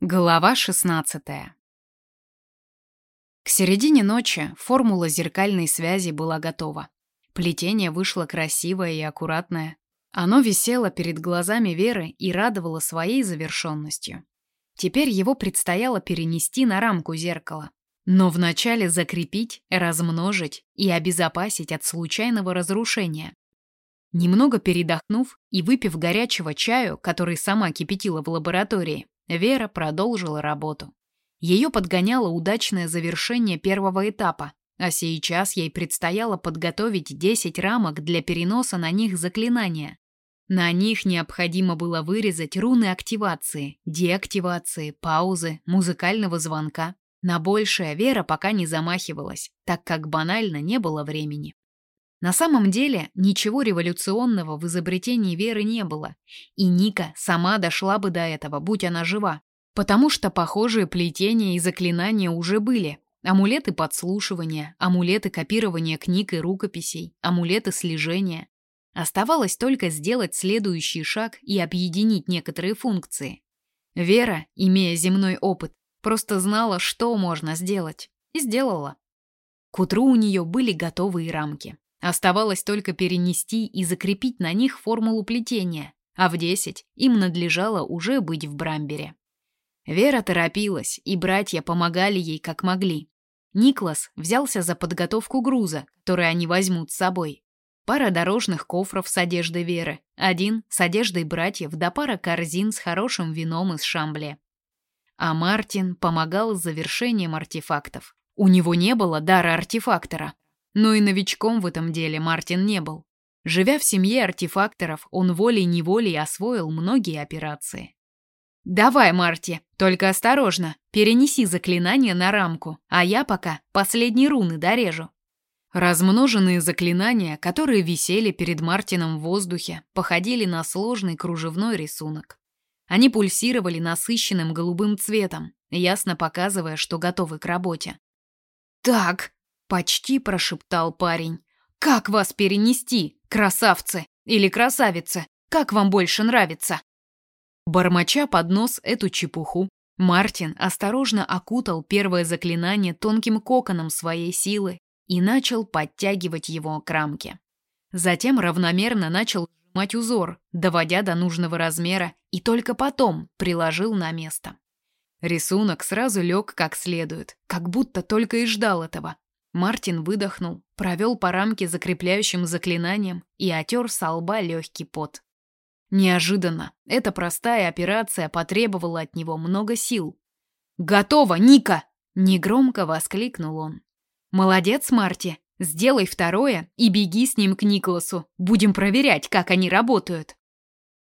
Глава 16. К середине ночи формула зеркальной связи была готова. Плетение вышло красивое и аккуратное. Оно висело перед глазами Веры и радовало своей завершенностью. Теперь его предстояло перенести на рамку зеркала. Но вначале закрепить, размножить и обезопасить от случайного разрушения. Немного передохнув и выпив горячего чаю, который сама кипятила в лаборатории, Вера продолжила работу. Ее подгоняло удачное завершение первого этапа, а сейчас ей предстояло подготовить 10 рамок для переноса на них заклинания. На них необходимо было вырезать руны активации, деактивации, паузы, музыкального звонка. На большее Вера пока не замахивалась, так как банально не было времени. На самом деле ничего революционного в изобретении Веры не было, и Ника сама дошла бы до этого, будь она жива, потому что похожие плетения и заклинания уже были. Амулеты подслушивания, амулеты копирования книг и рукописей, амулеты слежения. Оставалось только сделать следующий шаг и объединить некоторые функции. Вера, имея земной опыт, просто знала, что можно сделать, и сделала. К утру у нее были готовые рамки. Оставалось только перенести и закрепить на них формулу плетения, а в 10 им надлежало уже быть в Брамбере. Вера торопилась, и братья помогали ей как могли. Никлас взялся за подготовку груза, который они возьмут с собой. Пара дорожных кофров с одеждой Веры, один с одеждой братьев, да пара корзин с хорошим вином из Шамбле. А Мартин помогал с завершением артефактов. У него не было дара артефактора, но и новичком в этом деле Мартин не был. Живя в семье артефакторов, он волей-неволей освоил многие операции. «Давай, Марти, только осторожно, перенеси заклинание на рамку, а я пока последние руны дорежу». Размноженные заклинания, которые висели перед Мартином в воздухе, походили на сложный кружевной рисунок. Они пульсировали насыщенным голубым цветом, ясно показывая, что готовы к работе. «Так, Почти прошептал парень. «Как вас перенести, красавцы? Или красавицы? Как вам больше нравится?» Бормоча под нос эту чепуху, Мартин осторожно окутал первое заклинание тонким коконом своей силы и начал подтягивать его к рамке. Затем равномерно начал сжимать узор, доводя до нужного размера, и только потом приложил на место. Рисунок сразу лег как следует, как будто только и ждал этого, Мартин выдохнул, провел по рамке закрепляющим заклинанием и отер со лба легкий пот. Неожиданно эта простая операция потребовала от него много сил. «Готово, Ника!» — негромко воскликнул он. «Молодец, Марти! Сделай второе и беги с ним к Николасу. Будем проверять, как они работают».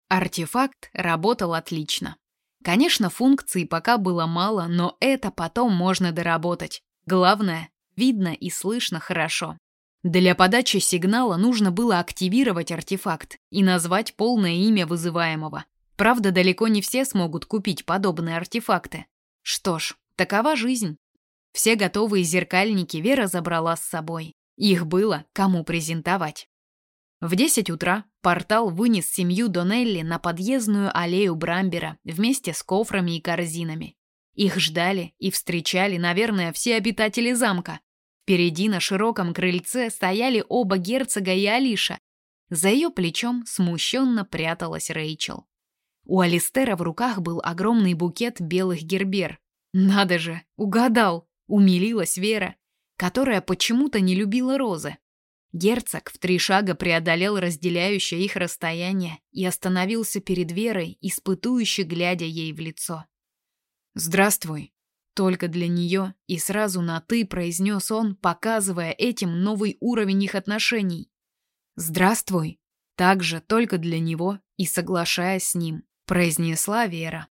Артефакт работал отлично. Конечно, функций пока было мало, но это потом можно доработать. Главное видно и слышно хорошо. Для подачи сигнала нужно было активировать артефакт и назвать полное имя вызываемого. Правда, далеко не все смогут купить подобные артефакты. Что ж, такова жизнь. Все готовые зеркальники Вера забрала с собой. Их было кому презентовать. В 10 утра портал вынес семью Донелли на подъездную аллею Брамбера вместе с кофрами и корзинами. Их ждали и встречали, наверное, все обитатели замка, Впереди на широком крыльце стояли оба герцога и Алиша. За ее плечом смущенно пряталась Рэйчел. У Алистера в руках был огромный букет белых гербер. Надо же, угадал, умилилась Вера, которая почему-то не любила розы. Герцог в три шага преодолел разделяющее их расстояние и остановился перед Верой, испытующе глядя ей в лицо. «Здравствуй», только для нее и сразу на «ты» произнес он, показывая этим новый уровень их отношений. «Здравствуй!» Также только для него и соглашаясь с ним, произнесла Вера.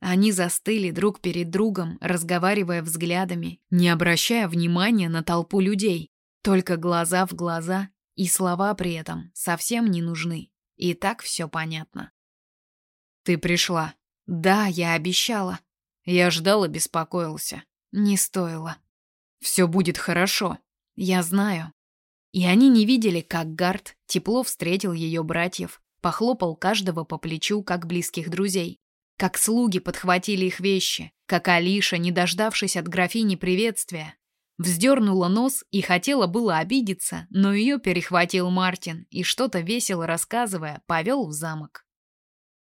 Они застыли друг перед другом, разговаривая взглядами, не обращая внимания на толпу людей. Только глаза в глаза, и слова при этом совсем не нужны. И так все понятно. «Ты пришла». «Да, я обещала», я ждал и беспокоился. Не стоило. Все будет хорошо. Я знаю. И они не видели, как Гард тепло встретил ее братьев, похлопал каждого по плечу, как близких друзей. как слуги подхватили их вещи, как Алиша, не дождавшись от графини приветствия, вздернула нос и хотела было обидеться, но ее перехватил Мартин и, что-то весело рассказывая, повел в замок.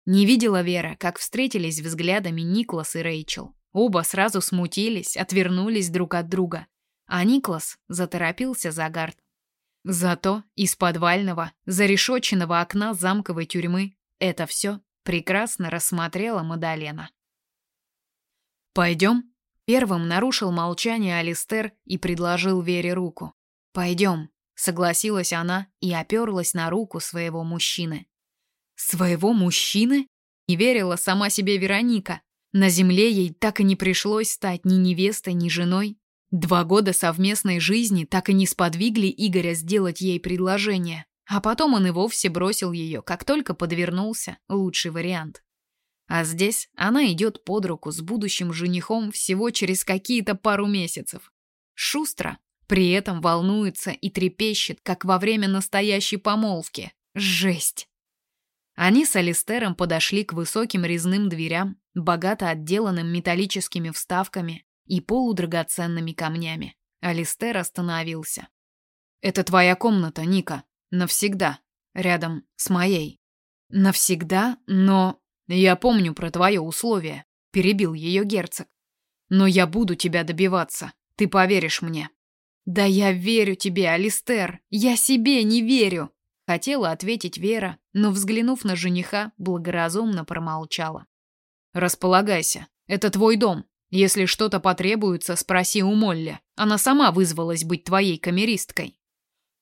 Не видела Вера, как встретились взглядами Никлас и Рэйчел. Оба сразу смутились, отвернулись друг от друга, а Никлас заторопился за гард. Зато из подвального, зарешоченного окна замковой тюрьмы это все прекрасно рассмотрела Мадалена. «Пойдем?» Первым нарушил молчание Алистер и предложил Вере руку. «Пойдем», — согласилась она и оперлась на руку своего мужчины. «Своего мужчины?» — не верила сама себе Вероника. На земле ей так и не пришлось стать ни невестой, ни женой. Два года совместной жизни так и не сподвигли Игоря сделать ей предложение. А потом он и вовсе бросил ее, как только подвернулся лучший вариант. А здесь она идет под руку с будущим женихом всего через какие-то пару месяцев. Шустро, при этом волнуется и трепещет, как во время настоящей помолвки. Жесть! Они с Алистером подошли к высоким резным дверям, богато отделанным металлическими вставками и полудрагоценными камнями. Алистер остановился. «Это твоя комната, Ника. Навсегда. Рядом с моей». «Навсегда? Но...» «Я помню про твое условие», — перебил ее герцог. «Но я буду тебя добиваться. Ты поверишь мне». «Да я верю тебе, Алистер. Я себе не верю», — хотела ответить Вера, но, взглянув на жениха, благоразумно промолчала. «Располагайся. Это твой дом. Если что-то потребуется, спроси у Молли. Она сама вызвалась быть твоей камеристкой».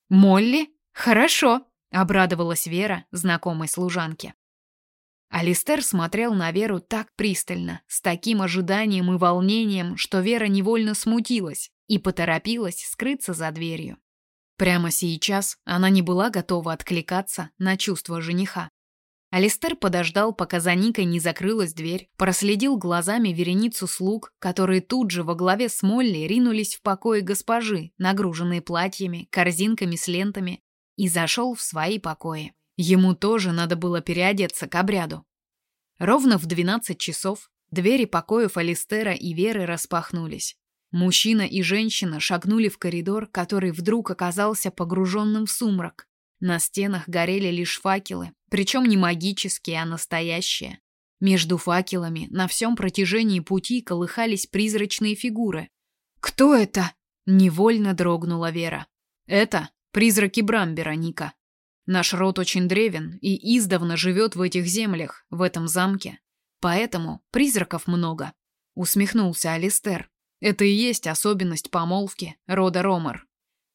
«Молли? Хорошо», — обрадовалась Вера, знакомой служанке. Алистер смотрел на Веру так пристально, с таким ожиданием и волнением, что Вера невольно смутилась и поторопилась скрыться за дверью. Прямо сейчас она не была готова откликаться на чувства жениха. Алистер подождал, пока за Никой не закрылась дверь, проследил глазами вереницу слуг, которые тут же во главе с Молли ринулись в покои госпожи, нагруженные платьями, корзинками с лентами, и зашел в свои покои. Ему тоже надо было переодеться к обряду. Ровно в 12 часов двери покоев Алистера и Веры распахнулись. Мужчина и женщина шагнули в коридор, который вдруг оказался погруженным в сумрак. На стенах горели лишь факелы, причем не магические, а настоящие. Между факелами на всем протяжении пути колыхались призрачные фигуры. «Кто это?» — невольно дрогнула Вера. «Это призраки Брамбера, Ника», Наш род очень древен и издавна живет в этих землях, в этом замке. Поэтому призраков много. Усмехнулся Алистер. Это и есть особенность помолвки рода Ромар.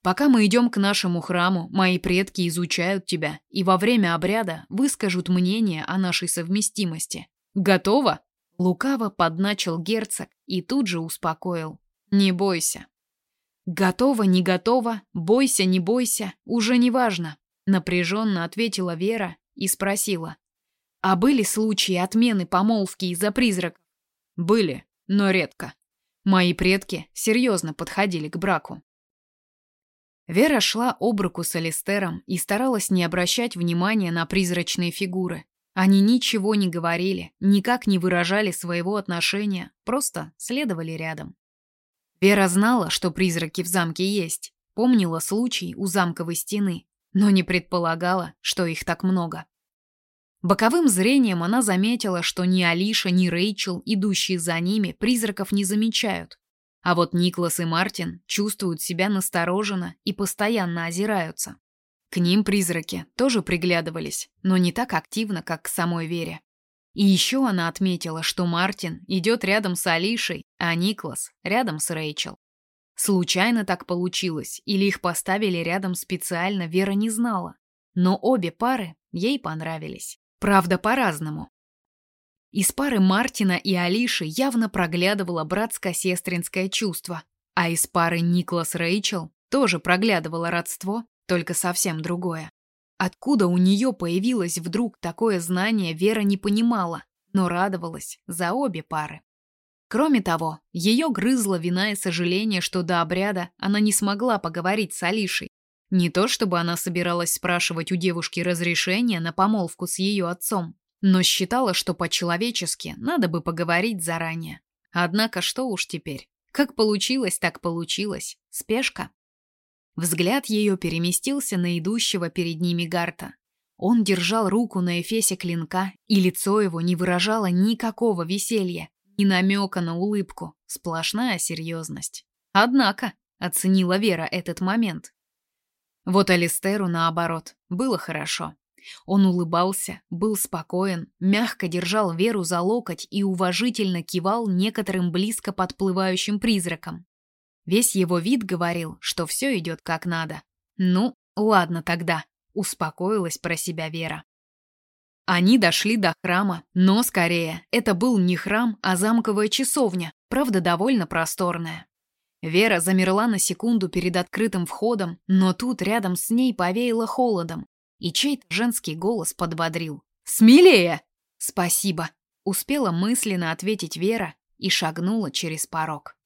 Пока мы идем к нашему храму, мои предки изучают тебя и во время обряда выскажут мнение о нашей совместимости. Готово? Лукаво подначил герцог и тут же успокоил. Не бойся. Готово, не готово, бойся, не бойся, уже не важно. Напряженно ответила Вера и спросила. А были случаи отмены помолвки из-за призраков? Были, но редко. Мои предки серьезно подходили к браку. Вера шла об руку с Алистером и старалась не обращать внимания на призрачные фигуры. Они ничего не говорили, никак не выражали своего отношения, просто следовали рядом. Вера знала, что призраки в замке есть, помнила случай у замковой стены, но не предполагала, что их так много. Боковым зрением она заметила, что ни Алиша, ни Рэйчел, идущие за ними, призраков не замечают. А вот Никлас и Мартин чувствуют себя настороженно и постоянно озираются. К ним призраки тоже приглядывались, но не так активно, как к самой Вере. И еще она отметила, что Мартин идет рядом с Алишей, а Никлас рядом с Рэйчел. Случайно так получилось, или их поставили рядом специально, Вера не знала. Но обе пары ей понравились. Правда, по-разному. Из пары Мартина и Алиши явно проглядывало братско-сестринское чувство, а из пары Никлас Рэйчел тоже проглядывало родство, только совсем другое. Откуда у нее появилось вдруг такое знание, Вера не понимала, но радовалась за обе пары. Кроме того, ее грызла вина и сожаление, что до обряда она не смогла поговорить с Алишей. Не то чтобы она собиралась спрашивать у девушки разрешения на помолвку с ее отцом. но считала, что по-человечески надо бы поговорить заранее. Однако что уж теперь. Как получилось, так получилось. Спешка. Взгляд ее переместился на идущего перед ними Гарта. Он держал руку на эфесе клинка, и лицо его не выражало никакого веселья, ни намека на улыбку, сплошная серьезность. Однако, оценила Вера этот момент. Вот Алистеру, наоборот, было хорошо. Он улыбался, был спокоен, мягко держал Веру за локоть и уважительно кивал некоторым близко подплывающим призракам. Весь его вид говорил, что все идет как надо. Ну, ладно тогда, успокоилась про себя Вера. Они дошли до храма, но скорее это был не храм, а замковая часовня, правда довольно просторная. Вера замерла на секунду перед открытым входом, но тут рядом с ней повеяло холодом, и чей-то женский голос подбодрил. «Смелее!» «Спасибо!» — успела мысленно ответить Вера и шагнула через порог.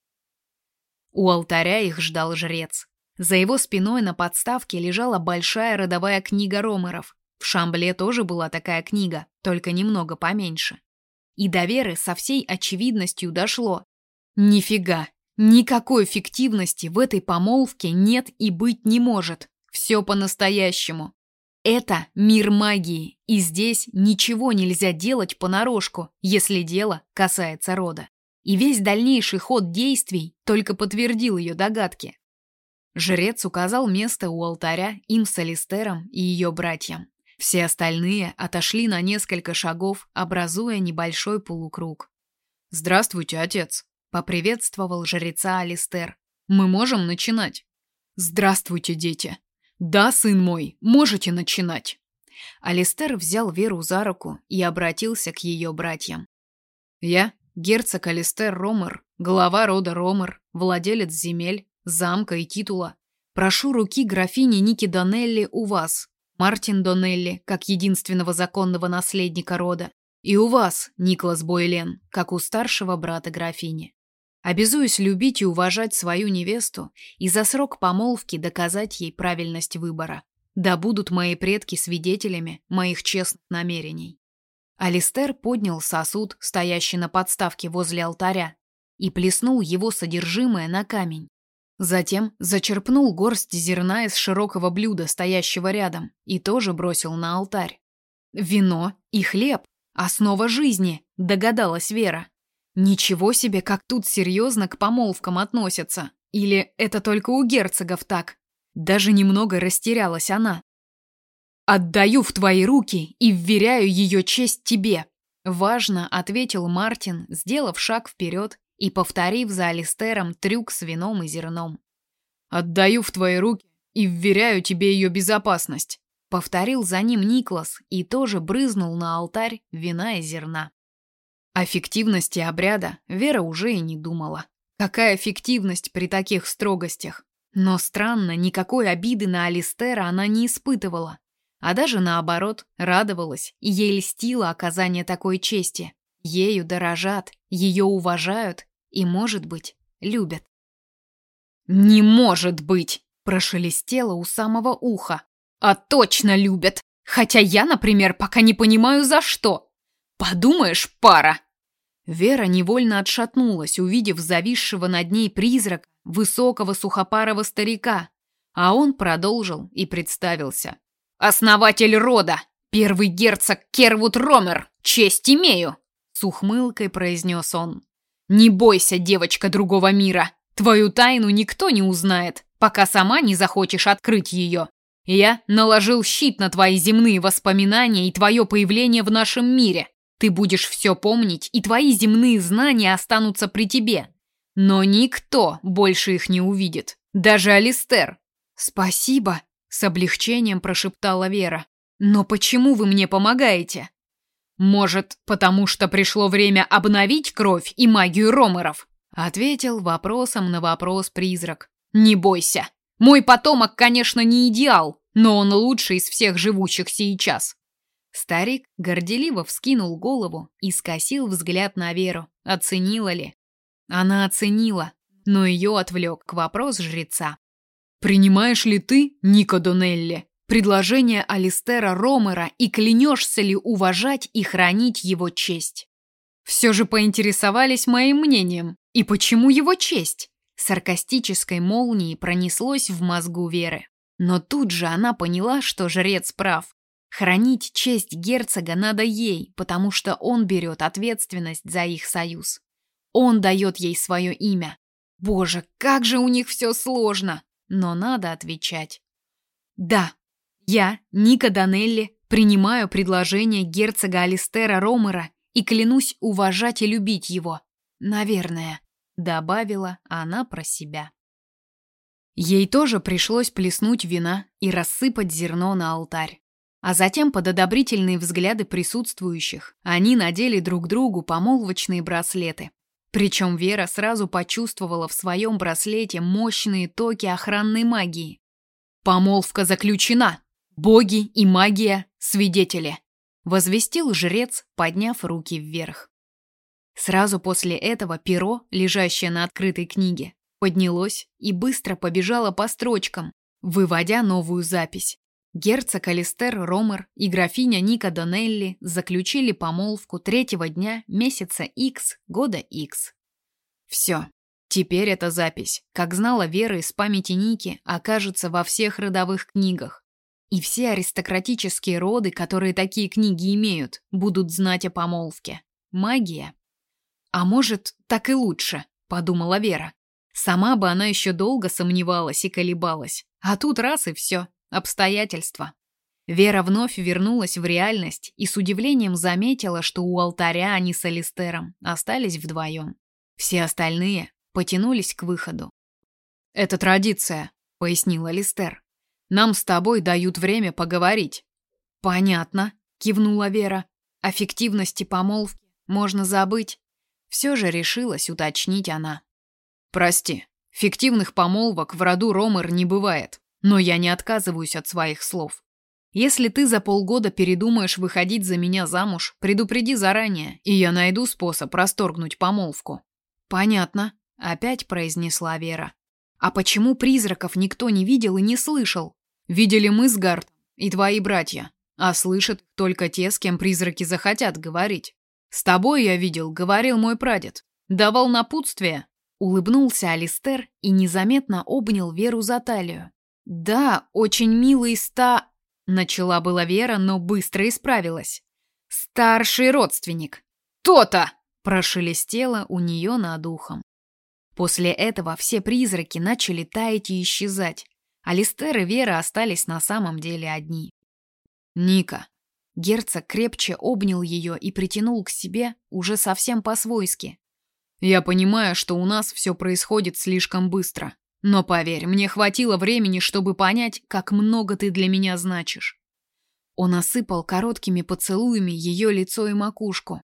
У алтаря их ждал жрец. За его спиной на подставке лежала большая родовая книга Ромеров. В Шамбле тоже была такая книга, только немного поменьше. И до Веры со всей очевидностью дошло. Нифига, никакой фиктивности в этой помолвке нет и быть не может. Все по-настоящему. Это мир магии, и здесь ничего нельзя делать понарошку, если дело касается рода и весь дальнейший ход действий только подтвердил ее догадки. Жрец указал место у алтаря им с Алистером и ее братьям. Все остальные отошли на несколько шагов, образуя небольшой полукруг. «Здравствуйте, отец!» — поприветствовал жреца Алистер. «Мы можем начинать?» «Здравствуйте, дети!» «Да, сын мой, можете начинать!» Алистер взял Веру за руку и обратился к ее братьям. «Я Герцог Алистер Ромер, глава рода Ромер, владелец земель, замка и титула. Прошу руки графини Ники Донелли у вас, Мартин Донелли, как единственного законного наследника рода, и у вас, Никлас Бойлен, как у старшего брата графини. Обязуюсь любить и уважать свою невесту и за срок помолвки доказать ей правильность выбора. Да будут мои предки свидетелями моих честных намерений. Алистер поднял сосуд, стоящий на подставке возле алтаря, и плеснул его содержимое на камень. Затем зачерпнул горсть зерна из широкого блюда, стоящего рядом, и тоже бросил на алтарь. «Вино и хлеб – основа жизни», – догадалась Вера. «Ничего себе, как тут серьезно к помолвкам относятся. Или это только у герцогов так?» Даже немного растерялась она. «Отдаю в твои руки и вверяю ее честь тебе», — важно ответил Мартин, сделав шаг вперед и повторив за Алистером трюк с вином и зерном. «Отдаю в твои руки и вверяю тебе ее безопасность», — повторил за ним Никлас и тоже брызнул на алтарь вина и зерна. О фиктивности обряда Вера уже и не думала. Какая фиктивность при таких строгостях? Но странно, никакой обиды на Алистера она не испытывала а даже наоборот, радовалась и ей льстило оказание такой чести. Ею дорожат, ее уважают и, может быть, любят. «Не может быть!» – прошелестело у самого уха. «А точно любят! Хотя я, например, пока не понимаю, за что! Подумаешь, пара!» Вера невольно отшатнулась, увидев зависшего над ней призрак высокого сухопарого старика, а он продолжил и представился. «Основатель рода! Первый герцог Кервуд Ромер! Честь имею!» С ухмылкой произнес он. «Не бойся, девочка другого мира! Твою тайну никто не узнает, пока сама не захочешь открыть ее. Я наложил щит на твои земные воспоминания и твое появление в нашем мире. Ты будешь все помнить, и твои земные знания останутся при тебе. Но никто больше их не увидит. Даже Алистер. Спасибо, с облегчением прошептала Вера. «Но почему вы мне помогаете?» «Может, потому что пришло время обновить кровь и магию ромеров?» Ответил вопросом на вопрос призрак. «Не бойся. Мой потомок, конечно, не идеал, но он лучший из всех живущих сейчас». Старик горделиво вскинул голову и скосил взгляд на Веру. Оценила ли? Она оценила, но ее отвлек к вопрос жреца. «Принимаешь ли ты, Нико Донелли?» предложение Алистера Ромера и клянешься ли уважать и хранить его честь? Все же поинтересовались моим мнением. И почему его честь? Саркастической молнией пронеслось в мозгу Веры. Но тут же она поняла, что жрец прав. Хранить честь герцога надо ей, потому что он берет ответственность за их союз. Он дает ей свое имя. Боже, как же у них все сложно! Но надо отвечать. Да, я, Ника Данелли, принимаю предложение герцога Алистера Ромера и клянусь уважать и любить его. Наверное, добавила она про себя. Ей тоже пришлось плеснуть вина и рассыпать зерно на алтарь. А затем под одобрительные взгляды присутствующих они надели друг другу помолвочные браслеты. Причем Вера сразу почувствовала в своем браслете мощные токи охранной магии. «Помолвка заключена! Боги и магия – свидетели!» возвестил жрец, подняв руки вверх. Сразу после этого перо, лежащее на открытой книге, поднялось и быстро побежало по строчкам, выводя новую запись. Герцог Алистер Ромер и графиня Ника Донелли заключили помолвку третьего дня месяца X года X. Все. Теперь эта запись, как знала Вера из памяти Ники, окажется во всех родовых книгах, и все аристократические роды, которые такие книги имеют, будут знать о помолвке. Магия. А может, так и лучше, подумала Вера. Сама бы она еще долго сомневалась и колебалась. А тут раз и все. Обстоятельства. Вера вновь вернулась в реальность и с удивлением заметила, что у алтаря они с Алистером остались вдвоем. Все остальные потянулись к выходу. «Это традиция», — пояснил Алистер. Нам с тобой дают время поговорить. Понятно, кивнула Вера. О фиктивности помолвки можно забыть. Все же решилась уточнить она. Прости, фиктивных помолвок в роду Ромер не бывает, но я не отказываюсь от своих слов. Если ты за полгода передумаешь выходить за меня замуж, предупреди заранее, и я найду способ расторгнуть помолвку. Понятно, опять произнесла Вера. А почему призраков никто не видел и не слышал? Видели мы с Гартом и твои братья, а слышат только те, с кем призраки захотят говорить. С тобой я видел, говорил мой прадед. Давал напутствие. Улыбнулся Алистер и незаметно обнял Веру за талию. Да, очень милый ста... Начала была Вера, но быстро исправилась. Старший родственник. То-то! Прошелестело у нее над ухом. После этого все призраки начали таять и исчезать. Алистер и Вера остались на самом деле одни. «Ника». Герцог крепче обнял ее и притянул к себе уже совсем по-свойски. «Я понимаю, что у нас все происходит слишком быстро. Но поверь, мне хватило времени, чтобы понять, как много ты для меня значишь». Он осыпал короткими поцелуями ее лицо и макушку,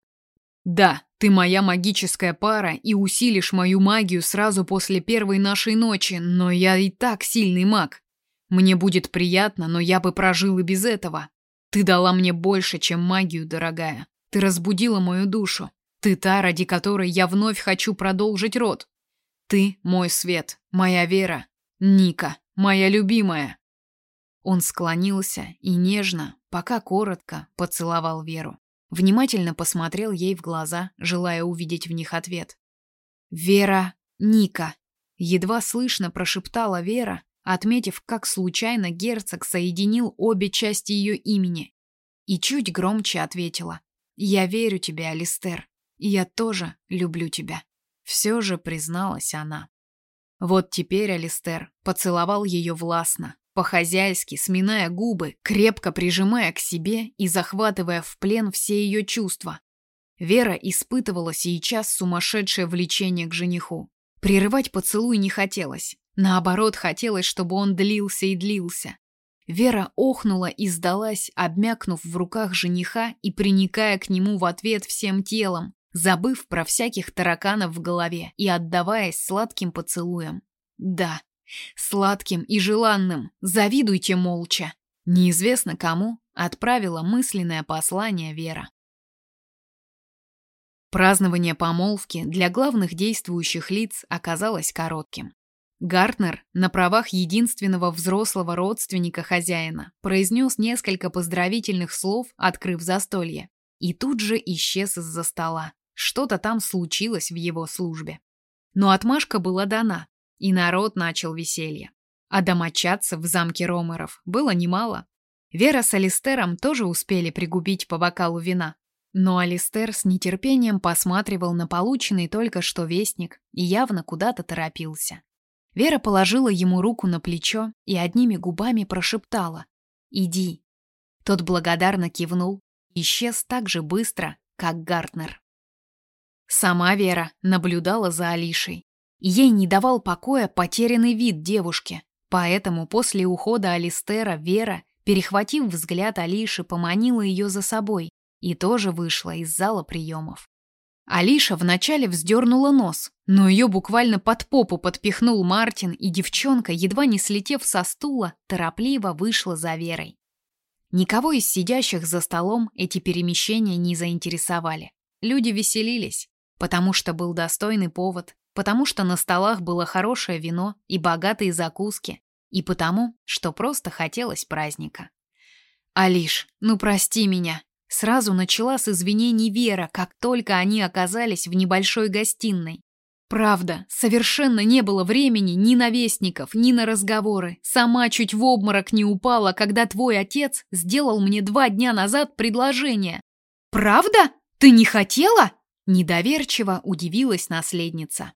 да, ты моя магическая пара и усилишь мою магию сразу после первой нашей ночи, но я и так сильный маг. Мне будет приятно, но я бы прожил и без этого. Ты дала мне больше, чем магию, дорогая. Ты разбудила мою душу. Ты та, ради которой я вновь хочу продолжить род. Ты мой свет, моя вера, Ника, моя любимая. Он склонился и нежно, пока коротко, поцеловал Веру. Внимательно посмотрел ей в глаза, желая увидеть в них ответ. «Вера, Ника!» Едва слышно прошептала Вера, отметив, как случайно герцог соединил обе части ее имени. И чуть громче ответила. «Я верю тебе, Алистер. И я тоже люблю тебя». Все же призналась она. Вот теперь Алистер поцеловал ее властно, по-хозяйски, сминая губы, крепко прижимая к себе и захватывая в плен все ее чувства. Вера испытывала сейчас сумасшедшее влечение к жениху. Прерывать поцелуй не хотелось. Наоборот, хотелось, чтобы он длился и длился. Вера охнула и сдалась, обмякнув в руках жениха и приникая к нему в ответ всем телом, забыв про всяких тараканов в голове и отдаваясь сладким поцелуям. Да, Сладким и желанным, завидуйте молча. Неизвестно кому отправила мысленное послание Вера. Празднование помолвки для главных действующих лиц оказалось коротким. Гартнер на правах единственного взрослого родственника хозяина произнес несколько поздравительных слов, открыв застолье, и тут же исчез из-за стола. Что-то там случилось в его службе. Но отмашка была дана, и народ начал веселье. А домочадцев в замке Ромеров было немало. Вера с Алистером тоже успели пригубить по бокалу вина. Но Алистер с нетерпением посматривал на полученный только что вестник и явно куда-то торопился. Вера положила ему руку на плечо и одними губами прошептала «Иди». Тот благодарно кивнул и исчез так же быстро, как Гартнер. Сама Вера наблюдала за Алишей. Ей не давал покоя потерянный вид девушки, поэтому после ухода Алистера Вера, перехватив взгляд Алиши, поманила ее за собой и тоже вышла из зала приемов. Алиша вначале вздернула нос, но ее буквально под попу подпихнул Мартин, и девчонка, едва не слетев со стула, торопливо вышла за Верой. Никого из сидящих за столом эти перемещения не заинтересовали. Люди веселились, потому что был достойный повод, потому что на столах было хорошее вино и богатые закуски, и потому, что просто хотелось праздника. «Алиш, ну прости меня», Сразу начала с извинений Вера, как только они оказались в небольшой гостиной. Правда, совершенно не было времени ни на вестников, ни на разговоры. Сама чуть в обморок не упала, когда твой отец сделал мне два дня назад предложение. «Правда? Ты не хотела?» Недоверчиво удивилась наследница.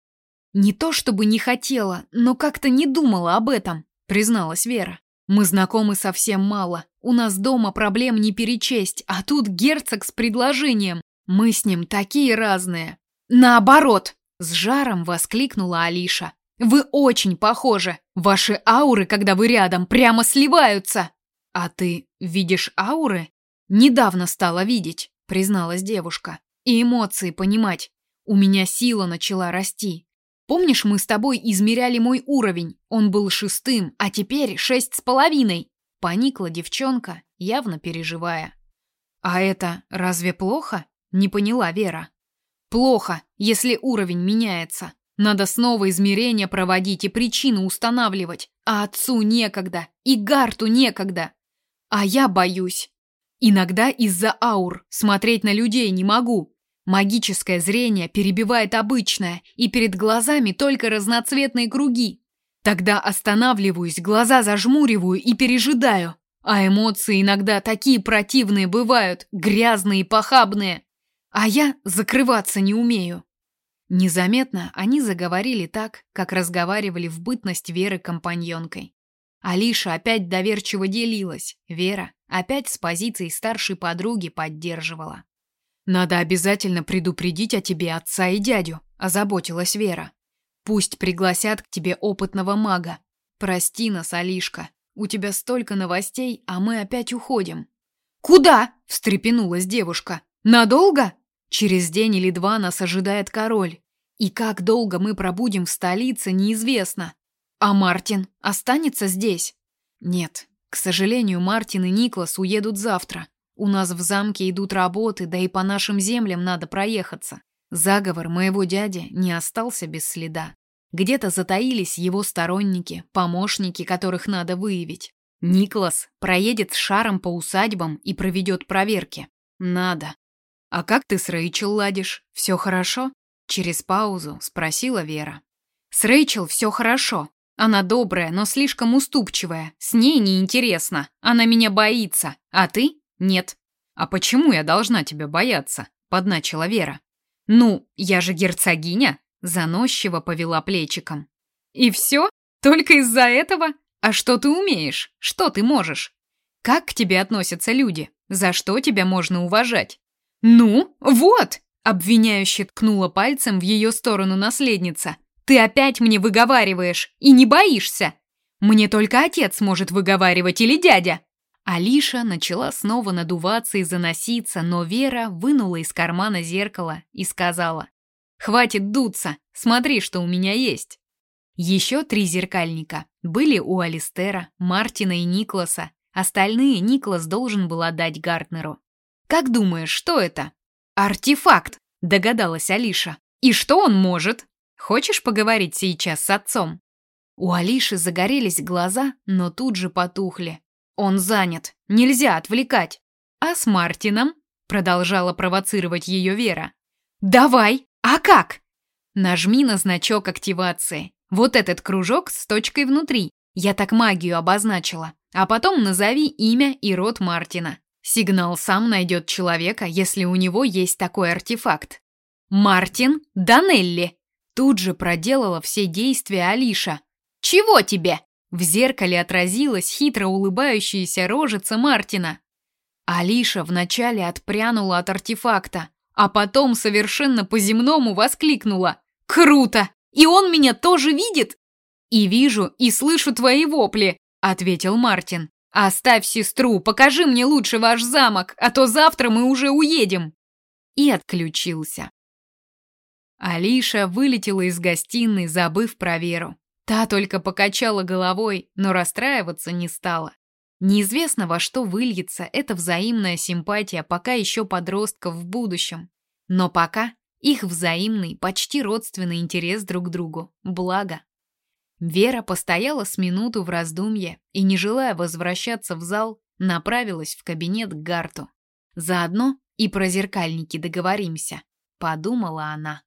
«Не то чтобы не хотела, но как-то не думала об этом», призналась Вера. Мы знакомы совсем мало. У нас дома проблем не перечесть, а тут герцог с предложением. Мы с ним такие разные. Наоборот, с жаром воскликнула Алиша. Вы очень похожи. Ваши ауры, когда вы рядом, прямо сливаются. А ты видишь ауры? Недавно стала видеть, призналась девушка. И эмоции понимать. У меня сила начала расти. Помнишь, мы с тобой измеряли мой уровень? Он был шестым, а теперь шесть с половиной. Поникла девчонка, явно переживая. А это разве плохо? Не поняла Вера. Плохо, если уровень меняется. Надо снова измерения проводить и причину устанавливать. А отцу некогда, и Гарту некогда. А я боюсь. Иногда из-за аур смотреть на людей не могу. Магическое зрение перебивает обычное, и перед глазами только разноцветные круги. Тогда останавливаюсь, глаза зажмуриваю и пережидаю. А эмоции иногда такие противные бывают, грязные и похабные. А я закрываться не умею. Незаметно они заговорили так, как разговаривали в бытность Веры компаньонкой. Алиша опять доверчиво делилась, Вера опять с позиции старшей подруги поддерживала. «Надо обязательно предупредить о тебе отца и дядю», – озаботилась Вера. «Пусть пригласят к тебе опытного мага. Прости нас, Алишка, у тебя столько новостей, а мы опять уходим». «Куда?» – встрепенулась девушка. «Надолго?» «Через день или два нас ожидает король. И как долго мы пробудем в столице, неизвестно. А Мартин останется здесь?» «Нет, к сожалению, Мартин и Никлас уедут завтра. У нас в замке идут работы, да и по нашим землям надо проехаться. Заговор моего дяди не остался без следа. Где-то затаились его сторонники, помощники, которых надо выявить. Никлас проедет с шаром по усадьбам и проведет проверки. Надо. А как ты с Рэйчел ладишь? Все хорошо? Через паузу спросила Вера. С Рэйчел все хорошо. Она добрая, но слишком уступчивая. С ней неинтересно. Она меня боится. А ты? «Нет». «А почему я должна тебя бояться?» — подначила Вера. «Ну, я же герцогиня», — заносчиво повела плечиком. «И все? Только из-за этого? А что ты умеешь? Что ты можешь? Как к тебе относятся люди? За что тебя можно уважать?» «Ну, вот!» — обвиняюще ткнула пальцем в ее сторону наследница. «Ты опять мне выговариваешь и не боишься? Мне только отец может выговаривать или дядя. Алиша начала снова надуваться и заноситься, но Вера вынула из кармана зеркало и сказала, «Хватит дуться, смотри, что у меня есть». Еще три зеркальника были у Алистера, Мартина и Никласа. Остальные Никлас должен был отдать Гартнеру. «Как думаешь, что это?» «Артефакт», — догадалась Алиша. «И что он может? Хочешь поговорить сейчас с отцом?» У Алиши загорелись глаза, но тут же потухли. Он занят, нельзя отвлекать. А с Мартином? Продолжала провоцировать ее Вера. Давай, а как? Нажми на значок активации. Вот этот кружок с точкой внутри. Я так магию обозначила. А потом назови имя и род Мартина. Сигнал сам найдет человека, если у него есть такой артефакт. Мартин Данелли. Тут же проделала все действия Алиша. «Чего тебе?» В зеркале отразилась хитро улыбающаяся рожица Мартина. Алиша вначале отпрянула от артефакта, а потом совершенно по-земному воскликнула. «Круто! И он меня тоже видит?» «И вижу, и слышу твои вопли», — ответил Мартин. «Оставь сестру, покажи мне лучше ваш замок, а то завтра мы уже уедем». И отключился. Алиша вылетела из гостиной, забыв про Веру. Та только покачала головой, но расстраиваться не стала. Неизвестно, во что выльется эта взаимная симпатия пока еще подростков в будущем. Но пока их взаимный, почти родственный интерес друг к другу. Благо. Вера постояла с минуту в раздумье и, не желая возвращаться в зал, направилась в кабинет к Гарту. Заодно и про зеркальники договоримся, подумала она.